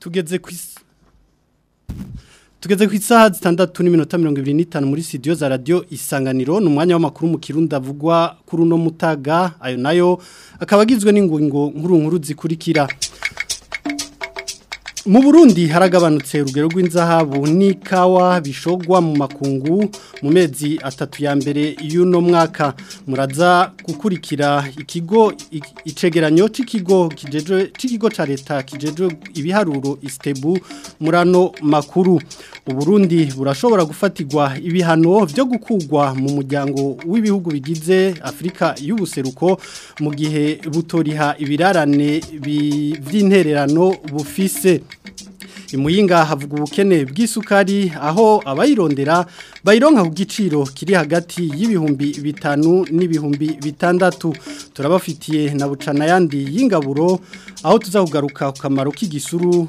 tugeze ku tugeze ku isaha zitandatu n'iminota mirongo ibiri muri sitidiyo za radio isanganiro n’umwanya umwanya w'amakuru mu kirundo avugwa kuri uno mutaga ayo nayo akabagizwe agizwe n'ingungo nkuru nkuru zikurikira mu burundi haragabanutse urugero rw'inzahabu n'ikawa bishogwa mu makungu mu mezi atatu ya mbere y'uno mwaka muraza gukurikira ikigo icegeranyo cy'ikigo cy'ikigo cya leta kijejwe ibiharuro isitebu murano makuru uburundi burashobora gufatirwa ibihano byo gukugwa mu muryango w'ibihugu bigize Afrika y'ubuseruko mu gihe butoriha ibirarane by'intererano bufise imuyinga havuga ubukene bw'isukari aho abayirondera bayironka ku kiri hagati y'ibihumbi bitanu n'ibihumbi bitandatu turabafitiye na bucana yandi y'ingaburo aho tuzahugaruka ku kamaro k'igisuru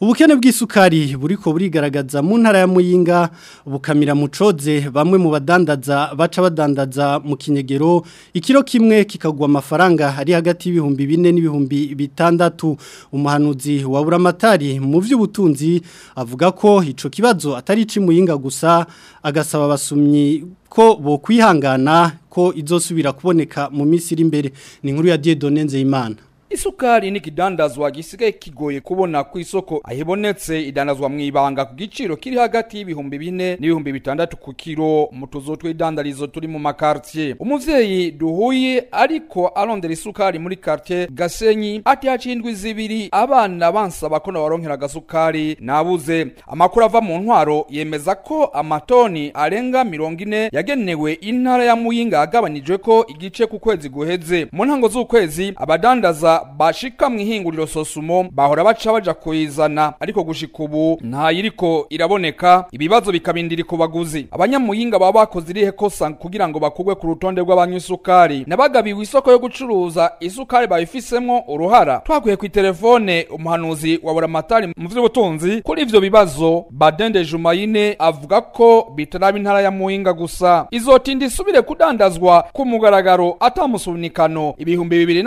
ubukene bw'isukari buri buriko burigaragaza mu ntara ya muyinga bukamira Mucoze bamwe mu badandaza baca badandaza mu kinyegero ikiro kimwe kikagwa amafaranga ari hagati y'ibihumbi bine n'ibihumbi bitandatu umuhanuzi wa buramatari mu by'ubutunzi avuga ko ico kibazo atari ici ic'imuyinga gusa agasaba abasumyi ko bokwihangana ko izosubira kuboneka mu misiri imbere ni inkuru ya Diedone imana. isukari ntigidandazwa gisigaye kigoye kubona ku isoko ayibonetse idandazwa mu ibanga ku giciro kiri hagati y'ibihumbi bine n'ibihumbi bitandatu ku kiro mu tuzu tw'idandarizo turi mu makartier umuvyeyi duhuye ariko arondera isukari muri kartier gasenyi ati hacindwi zibiri abana bansaba ko nabaronkera agasukari nabuze amakuru ava mu ntwaro yemeza ko amatoni arenga mirongo ine yagenewe intara ya muyinga agabanijwe ko igice ku kwezi guheze mu ntango z'ukwezi abadandaza bashika bashika mw'ihinguriro sosumo bahora baca baja kuizana ariko gushika ubu ntayiriko iraboneka ibibazo bikabindiri ku baguzi abanyamuhinga baba bakoze irihe kosa kugira ngo bakugwe ku rutonde rw'abanywa isukari nabagabiwe isoko yo gucuruza isukari babifisemwo uruhara twakuye ku telefone umuhanuzi wa buramatari mu vy'ubutunzi kuri ivyo bibazo badende jumayine avuga ko bitaraba intara ya muhinga gusa izotinda isubire kudandazwa ku mugaragaro atamusunikano ibihumbi bibiri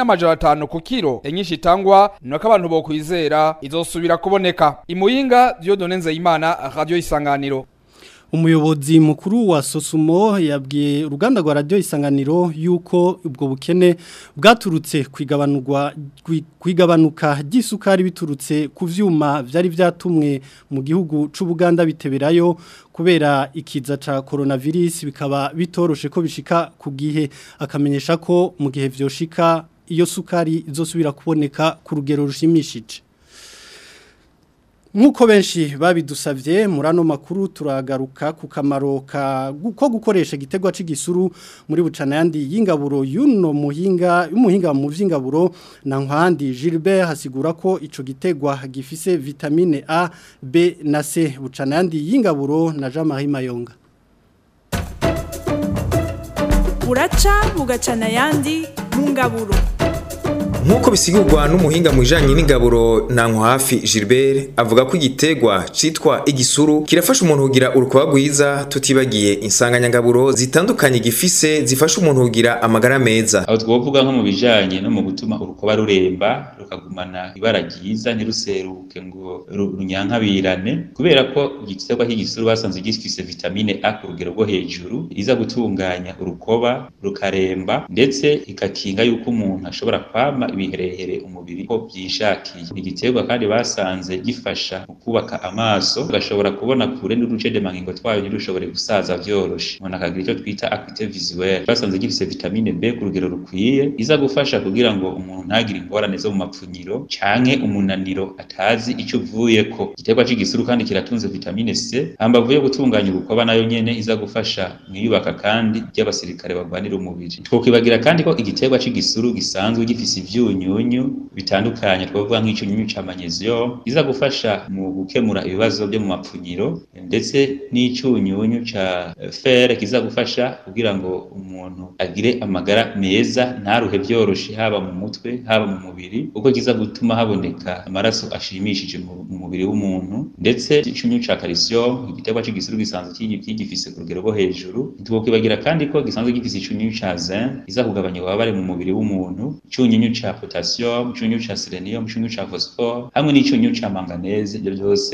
kuki inshuro inyinshi itangwa ni uko abantu bokwizera izosubira kuboneka imuyinga Dieudonne Nzeyimana radio isanganiro umuyobozi mukuru wa sosumo yabwiye uruganda rwa radio isanganiro y'uko ubwo bukene bwaturutse kwigabanurwa igabanuka gisukari biturutse ku byuma byari byatumwe mu gihugu cy'ubuganda biteberayo kubera ikiza ca coronavirus bikaba bitoroshe ko bishika ku gihe akamenyesha ko mu gihe byoshika iyo sukari izosubira kuboneka ku rugero rushimishije nk'uko benshi babidusabye muri makuru turagaruka ku kamaro ko gukoresha igitego cy'igisuru muri bucanayandi y'ingaburo y'uno muhinga y'umuhinga mu by'ingaburo na nk'ahandi Gilbert hasigura ko icyo gitegwa gifise vitamine a b na c bucanayandi y'ingaburo na jean marie mayonga buraca bugacanayandi mu ngaburo nk'uko bisigurwa n'umuhinga mu bijyanye n'ingaburo nanko hafi Gilbert avuga ko igitegwa cyitwa igisuru kirafasha umuntu kugira urukuba rwiza tutibagiye insanganyangaburo zitandukanye gifise zifasha umuntu kugira amagara meza aho twovuga nko mu bijyanye no mu gutuma urukoba ruremba rukagumana ibara ryiza ntiruseruke ngo runyankabirane kubera ko igitegwa cy'igisuru basanze gifise vitamine A ku rugero rwo hejuru iza gutunganya urukoba rukaremba ndetse ikakinga yuko umuntu ashobora kwama ibiherehere umubiri ko byishakiye igiterwa kandi basanze gifasha mu kubaka amaso ugashobora kubona kure n'uduce de mangingo twayo ntirushobore gusaza vyoroshe umuntu akagira icyo twita acuité visuelle basanze gifise vitamine B ku rugero rukwiye iza gufasha kugira ngo umuntu ntagire ingorane zo mu mapfunyiro canke umunaniro atazi icyo ko igiterwa cyigisuru kandi kiratunze vitamine C hambavu yo gutunganya urukoba nayo nyene iza gufasha mu iyubaka kandi ry'abasirikare barwanira umubiri twokibagira kandi ko igiterwa cyigisuru gisanzwe gifise ivyuzi n'ibicunyunyu bitandukanye twavuga nk'icunyunyu ca magnesium iza gufasha mu gukemura ibibazo byo mu mapfunyiro ndetse n'icunyunyu ca fer kiza gufasha kugira ngo umuntu agire amagara meza ntaruhe byoroshye haba mu mutwe haba mu mubiri kuko kiza gutuma haboneka amaraso ashimishije mu mubiri w'umuntu ndetse icunyunyu ca calcium igiterwa c'igisuru gisanzwe kigifise ku rugero rwo hejuru ntitwokwibagira kandi ko gisanzwe gifise icunyunyu ca zinc iza kugabanya ububabare mu mubiri w'umuntu icunyunyu ca cya potasiyumu icyunyyu cya selenium icyunyyu cya fosiforo hamwe n'icyunyyu cya manganeze ibyo byose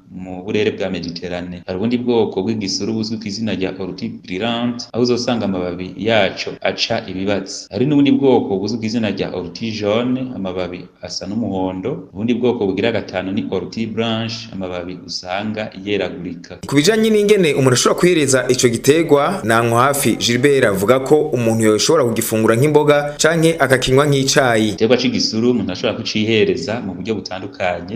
mu burere bwa mediterane hari ubundi bwoko bw'igisuru buzwi ku izina rya oruti brilante aho uzosanga amababi yaco aca ibibatsi hari n'ubundi bwoko buzwi ku izina rya oruti amababi asa n'umuhondo ubundi bwoko bugira gatanu ni oruti blanche amababi usanga yeragurika ku bijanye n'ingene umuntu ashobora kuhereza ico giterwa nanko hafi Gilbert avuga ko umuntu yoshobora kugifungura nk'imboga canke akakinywa nk'icayi igiterwa c'igisuru umuntu ashobora kucihereza mu buryo butandukanye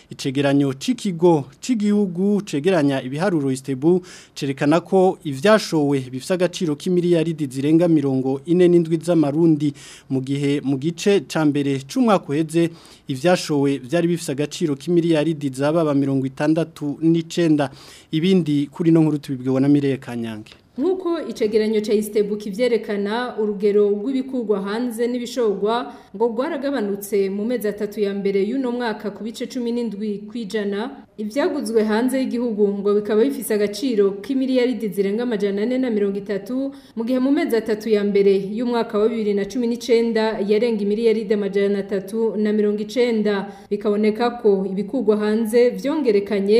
icegeranyo cy'ikigo cy'igihugu cegeranya ibiharuro isitebu cerekana ko ibyashowe bifite agaciro k'imiliyaridi zirenga mirongo ine n'indwi z'amarundi mu gihe mu gice cya mbere cy'umwaka uheze ibyashowe byari bifite agaciro k'imiliyaridi zababa mirongo itandatu n'icenda ibindi kuri no nkuru tubibwiwe na Mireye Kanyange nk'uko icegeranyo cya isitebuka ibyerekana urugero rw'ibikugwa hanze n'ibishogwa ngo rwaragabanutse mu mezi atatu ya mbere y'uno mwaka ku bice cumi n'indwi kwijana ijana ibyaguzwe hanze y'igihugu ngo bikaba bifise agaciro k'imiliyaridi zirenga amajana ane na mirongo itatu mu gihe mu mezi atatu ya mbere y'umwaka wa bibiri na cumi n'icenda yarenga imiliyaridi amajana atatu na mirongo icenda bikaboneka ko ibikugwa hanze vyongerekanye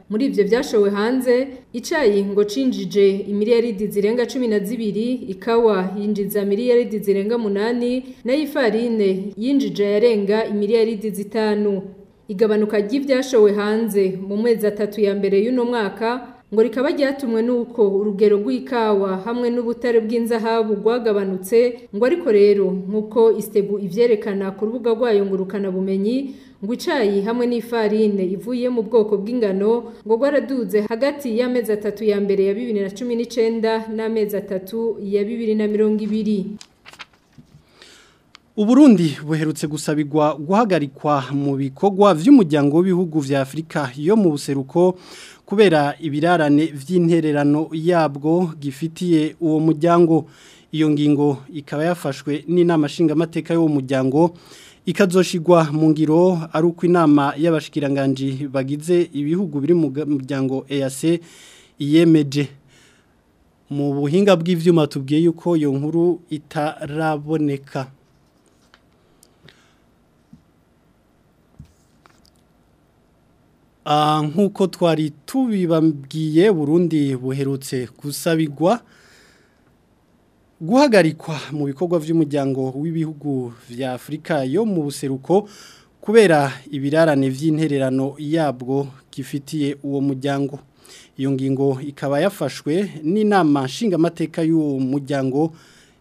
muri ibyo byashowe hanze icyayi ngo cinjije imiliyaridi zirenga cumi na zibiri ikawa yinjiza miliyaridi zirenga munani nayo ifarine yinjije yarenga imiliyaridi zitanu igabanuka ry'ibyashowe hanze mu mezi atatu ya mbere y'uno mwaka ngo rikaba ryatumwe n'uko urugero rw'ikawa hamwe n'ubutare bw'inzahabu rwagabanutse ngo ariko rero nk'uko istebu ibyerekana ku rubuga rwayo ngurukana bumenyi ngo icyayi hamwe n'ifarine ivuye mu bwoko bw'ingano ngo rwaraduze hagati y'amezi atatu ya mbere ya bibiri na cumi n'icyenda n'amezi atatu ya bibiri na mirongo ibiri Uburundi buherutse gusabirwa guhagarikwa mu bikorwa by'umuryango w'ibihugu vya Afrika yo mu buseruko kubera ibirarane vy'intererano yabwo gifitiye uwo muryango iyo ngingo ikaba yafashwe n'inama shingamateka y'uwo muryango ikazoshigwa mu ngiro ari uko inama y'abashikiranganji bagize ibihugu biri mu muryango EAC iyemeje mu buhinga bw'ibyuma tubwiye yuko iyo nkuru itaraboneka ah, nk'uko twari tubibabwiye burundi buherutse gusabigwa guhagarikwa mu bikorwa by'umuryango w'ibihugu bya afurika yo mu buseruko kubera ibirarane by'intererano yabwo kifitiye uwo muryango iyo ngingo ikaba yafashwe n'inama nshingamateka y'uwo muryango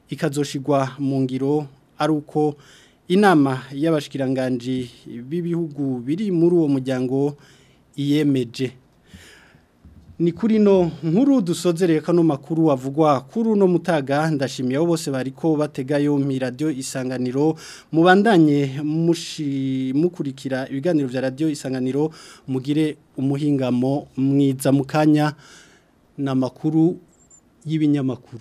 ikazoshigwa mu ngiro ari uko inama y'abashikiranganji b'ibihugu biri muri uwo muryango iyemeje ni no nkuru dusozereye kano makuru avugwa kuri uno mutaga ndashimiye bose bariko bategayo mi radio isanganiro mubandanye mukurikira ibiganiro vya radio isanganiro mugire umuhingamo mwiza mukanya na makuru y'ibinyamakuru